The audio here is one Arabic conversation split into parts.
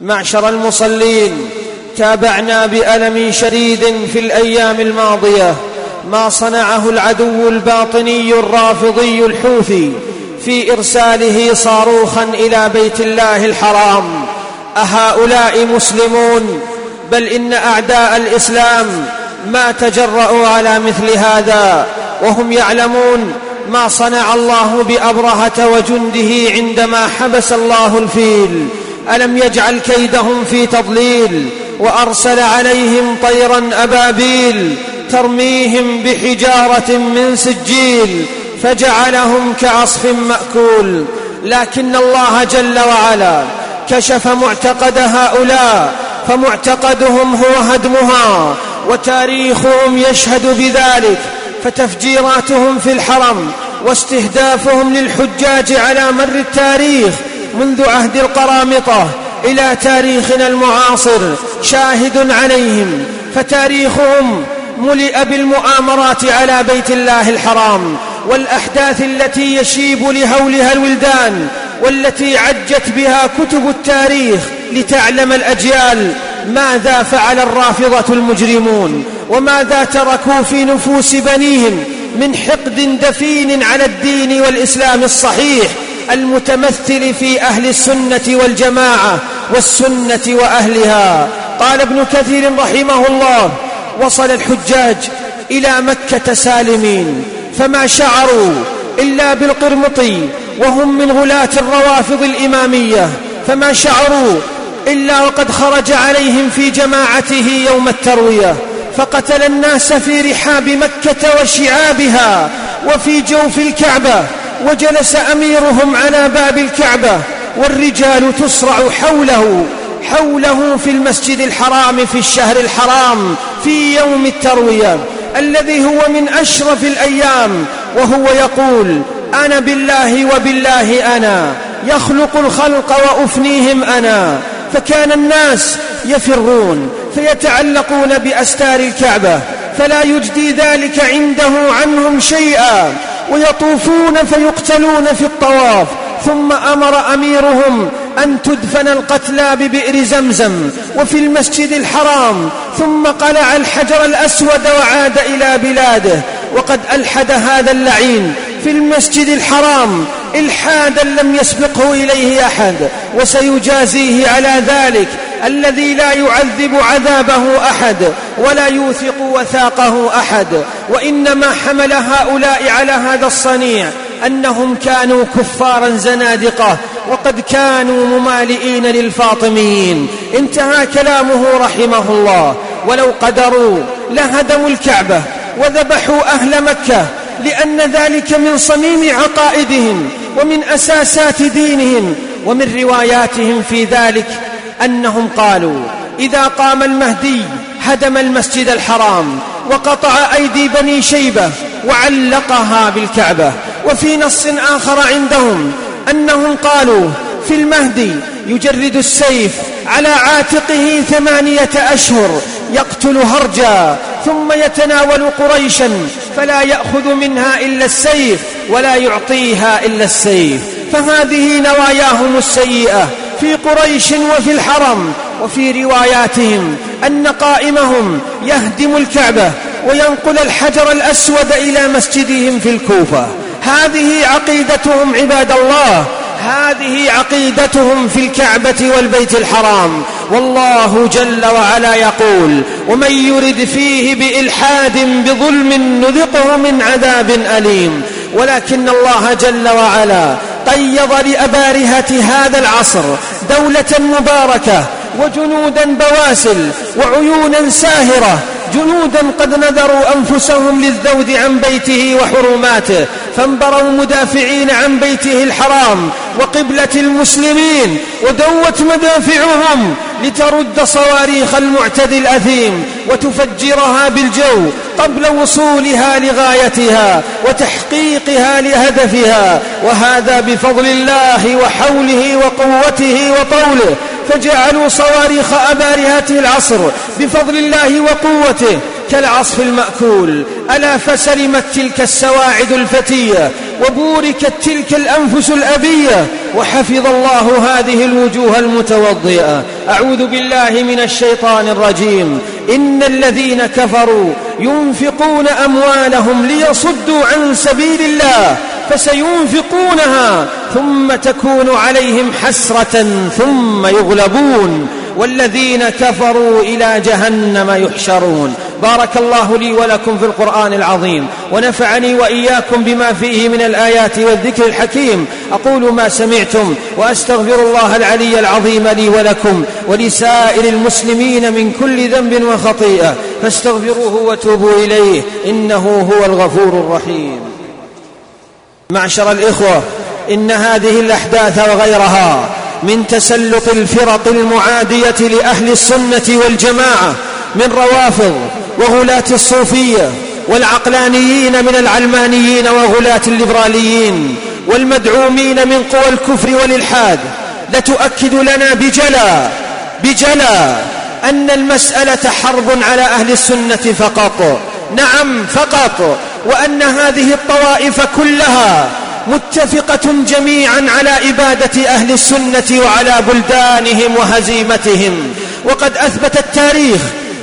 معشر المصلين تابعنا بألم شديد في الأيام الماضية ما صنعه العدو الباطني الرافضي الحوثي في إرساله صاروخا إلى بيت الله الحرام. أهؤلاء مسلمون بل إن أعداء الإسلام ما تجرؤوا على مثل هذا وهم يعلمون ما صنع الله بأبرهة وجنده عندما حبس الله الفيل. ألم يجعل كيدهم في تضليل وأرسل عليهم طيرا أبابيل ترميهم بحجارة من سجيل فجعلهم كعصف مأكول. لكن الله جل وعلا كشف معتقد هؤلاء فمعتقدهم هو هدمها وتاريخهم يشهد بذلك فتفجيراتهم في الحرم واستهدافهم للحجاج على مر التاريخ منذ عهد القرامطة إلى تاريخنا المعاصر شاهد عليهم فتاريخهم ملئ بالمؤامرات على بيت الله الحرام والأحداث التي يشيب لهولها الولدان والتي عجت بها كتب التاريخ لتعلم الأجيال ماذا فعل الرافضة المجرمون وماذا تركوا في نفوس بنيهم من حقد دفين على الدين والإسلام الصحيح المتمثل في أهل السنة والجماعة والسنة وأهلها. قال ابن كثير رحمه الله وصل الحجاج إلى مكة سالمين فما شعروا إلا بالقرمطي وهم من غلاة الروافض الإمامية. فما شعروا إلا وقد خرج عليهم في جماعته يوم التروية. فقتل الناس في رحاب مكة وشعابها وفي جوف الكعبة. وجلس أميرهم على باب الكعبة والرجال تصرع حوله حوله في المسجد الحرام في الشهر الحرام في يوم التروية الذي هو من أشرف الأيام وهو يقول أنا بالله وبالله أنا يخلق الخلق وأفنيهم أنا فكان الناس يفرون فيتعلقون بأستار الكعبة فلا يجدي ذلك عنده عنهم شيئا. ويطوفون فيقتلون في الطواف. ثم أمر أميرهم أن تدفن القتلى ببئر زمزم وفي المسجد الحرام. ثم قلع الحجر الأسود وعاد إلى بلاده. وقد ألحد هذا اللعين. في المسجد الحرام إلحادا لم يسبقه إليه أحد وسيجازيه على ذلك الذي لا يعذب عذابه أحد ولا يوثق وثاقه أحد. وإنما حمل هؤلاء على هذا الصنيع أنهم كانوا كفارا زنادقة وقد كانوا ممالئين للفاطميين. انتهى كلامه رحمه الله. ولو قدروا لهدموا الكعبة وذبحوا أهل مكة لأن ذلك من صميم عقائدهم ومن أساسات دينهم ومن رواياتهم في ذلك أنهم قالوا إذا قام المهدي هدم المسجد الحرام وقطع أيدي بني شيبة وعلقها بالكعبة وفي نص آخر عندهم أنهم قالوا في المهدي يجرد السيف على عاتقه ثمانية أشهر يقتل هرجا ثم يتناول قريشا فلا يأخذ منها إلا السيف ولا يعطيها إلا السيف. فهذه نواياهم السيئة في قريش وفي الحرم وفي رواياتهم أن قائمهم يهدم الكعبة وينقل الحجر الأسود إلى مسجدهم في الكوفة. هذه عقيدتهم عباد الله هذه عقيدتهم في الكعبة والبيت الحرام. والله جل وعلا يقول ومن يرد فيه بإلحاد بظلم نذقه من عذاب أليم ولكن الله جل وعلا قيض لأبارهة هذا العصر دولة مباركة وجنودا بواسل وعيونا ساهرة جنودا قد نذروا أنفسهم للذود عن بيته وحرماته فانبروا مدافعين عن بيته الحرام وقبلة المسلمين ودوت مدافعهم لترد صواريخ المعتدي الأثيم وتفجرها بالجو قبل وصولها لغايتها وتحقيقها لهدفها وهذا بفضل الله وحوله وقوته وطوله. فجعلوا صواريخ أبارهة العصر بفضل الله وقوته كالعصف المأكول. ألا فسلمت تلك السواعد الفتية وبوركت تلك الأنفس الأبية وحفظ الله هذه الوجوه المتوضئة. أعوذ بالله من الشيطان الرجيم. إن الذين كفروا ينفقون أموالهم ليصدوا عن سبيل الله فسينفقونها ثم تكون عليهم حسرة ثم يغلبون والذين كفروا إلى جهنم يحشرون. بارك الله لي ولكم في القرآن العظيم ونفعني وإياكم بما فيه من الآيات والذكر الحكيم. أقول ما سمعتم وأستغفر الله العلي العظيم لي ولكم ولسائر المسلمين من كل ذنب وخطيئة. فاستغفروه وتوبوا إليه إنه هو الغفور الرحيم. معشر الإخوة إن هذه الأحداث وغيرها من تسلط الفرق المعادية لأهل السنة والجماعة من روافض وغلاة الصوفية والعقلانيين من العلمانيين وغلاة الليبراليين والمدعومين من قوى الكفر والإلحاد. لتؤكد لنا بجلا بجلا أن المسألة حرب على أهل السنة فقط. نعم فقط. وأن هذه الطوائف كلها متفقة جميعا على إبادة أهل السنة وعلى بلدانهم وهزيمتهم. وقد أثبت التاريخ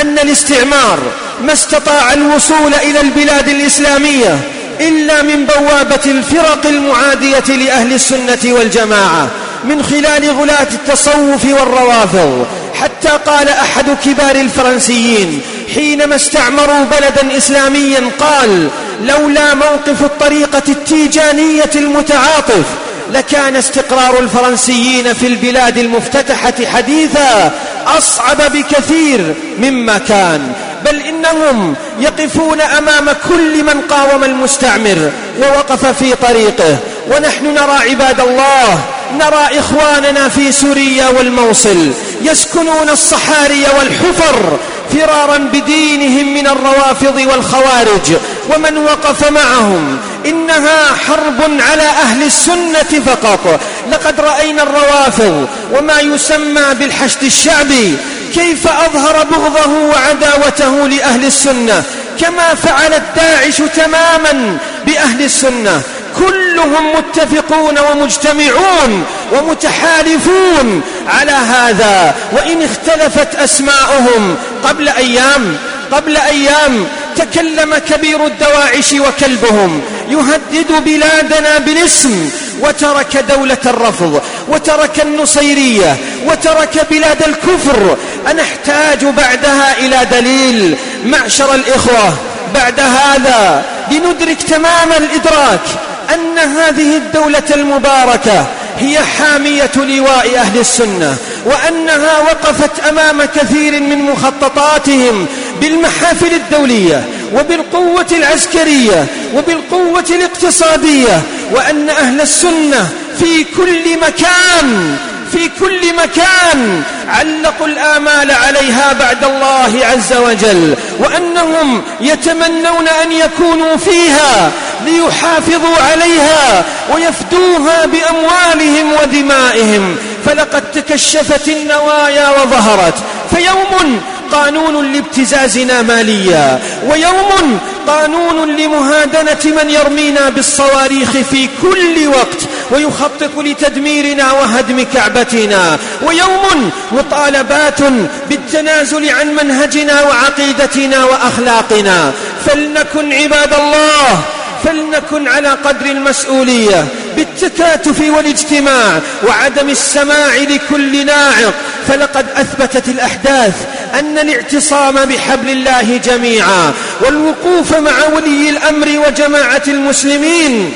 أن الاستعمار ما استطاع الوصول إلى البلاد الإسلامية إلا من بوابة الفرق المعادية لأهل السنة والجماعة من خلال غلاة التصوف والروافض. حتى قال أحد كبار الفرنسيين حينما استعمروا بلدا إسلاميا قال لولا موقف الطريقة التيجانية المتعاطف لكان استقرار الفرنسيين في البلاد المفتتحة حديثا أصعب بكثير مما كان. بل إنهم يقفون أمام كل من قاوم المستعمر ووقف في طريقه. ونحن نرى عباد الله نرى إخواننا في سوريا والموصل يسكنون الصحاري والحفر فرارا بدينهم من الروافض والخوارج ومن وقف معهم إنها حرب على أهل السنة فقط. لقد رأينا الروافض وما يسمى بالحشد الشعبي كيف أظهر بغضه وعداوته لأهل السنة كما فعلت داعش تماما بأهل السنة. كلهم متفقون ومجتمعون ومتحالفون على هذا. وإن اختلفت أسماؤهم قبل أيام قبل أيام تكلم كبير الدواعش وكلبهم يهدد بلادنا بالاسم وترك دولة الرفض وترك النصيرية وترك بلاد الكفر. أنحتاج بعدها إلى دليل معشر الإخوة. بعد هذا لندرك تمام الإدراك. أن هذه الدولة المباركة هي حامية لواء أهل السنة وأنها وقفت أمام كثير من مخططاتهم بالمحافل الدولية وبالقوة العسكرية وبالقوة الاقتصادية وأن أهل السنة في كل مكان في كل مكان علقوا الآمال عليها بعد الله عز وجل وأنهم يتمنون أن يكونوا فيها ليحافظوا عليها ويفدوها بأموالهم ودمائهم. فلقد تكشفت النوايا وظهرت. فيوم قانون لابتزازنا ماليا ويوم قانون لمهادنة من يرمينا بالصواريخ في كل وقت ويخطط لتدميرنا وهدم كعبتنا. ويوم مطالبات بالتنازل عن منهجنا وعقيدتنا وأخلاقنا. فلنكن عباد الله فلنكن على قدر المسؤولية بالتكاتف والاجتماع وعدم السماع لكل ناعق. فلقد أثبتت الأحداث أن الاعتصام بحبل الله جميعا والوقوف مع ولي الأمر وجماعة المسلمين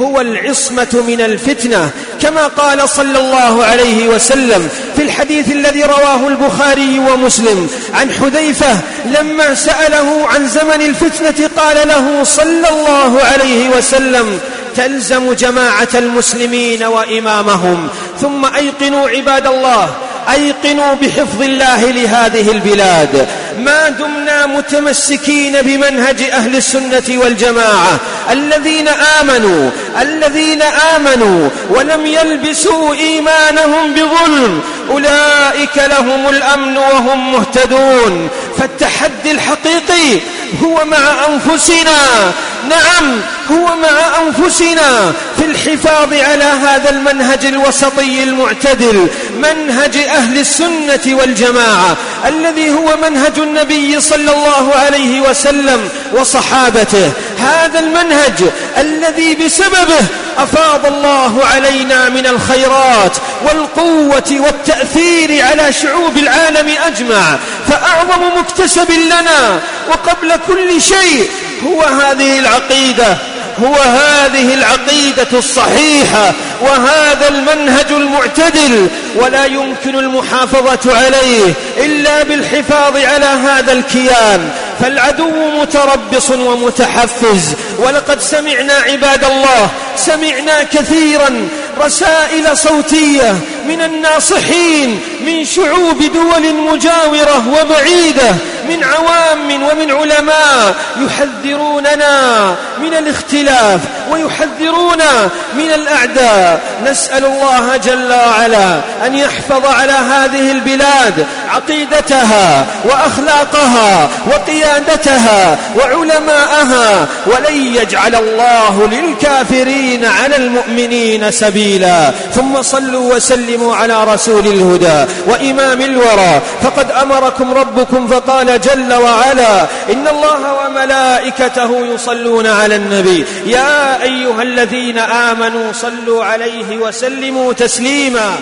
هو العصمة من الفتنة كما قال صلى الله عليه وسلم في الحديث الذي رواه البخاري ومسلم عن حذيفة لما سأله عن زمن الفتنة قال له صلى الله عليه وسلم تلزم جماعة المسلمين وإمامهم ثم أيقنوا عباد الله أيقنوا بحفظ الله لهذه البلاد. ما دمنا متمسكين بمنهج أهل السنة والجماعة. الذين آمنوا الذين آمنوا ولم يلبسوا إيمانهم بظلم أولئك لهم الأمن وهم مهتدون. فالتحدي الحقيقي هو مع أنفسنا. نعم هو مع أنفسنا في الحفاظ على هذا المنهج الوسطي المعتدل منهج أهل السنة والجماعة الذي هو منهج النبي صلى الله عليه وسلم وصحابته. هذا المنهج الذي بسببه أفاض الله علينا من الخيرات والقوة والتأثير على شعوب العالم أجمع فأعظم مكتسب لنا وقبل كل شيء هو هذه العقيدة هو هذه العقيدة الصحيحة وهذا المنهج المعتدل ولا يمكن المحافظة عليه إلا بالحفاظ على هذا الكيان. فالعدو متربص ومتحفز ولقد سمعنا عباد الله سمعنا كثيرا رسائل صوتية من الناصحين من شعوب دول مجاورة وبعيدة من عوام ومن علماء يحذروننا من الاختلاف ويحذرون من الأعداء. نسأل الله جل وعلا أن يحفظ على هذه البلاد عقيدتها وأخلاقها وقيادتها وعلماءها ولن يجعل الله للكافرين على المؤمنين سبيلا. ثم صلوا وسلموا على رسول الهدى وإمام الورى. فقد أمركم ربكم فقال جل وعلا إن الله وملائكته يصلون على النبي. يا أيها الذين آمنوا صلوا عليه وسلموا تسليما.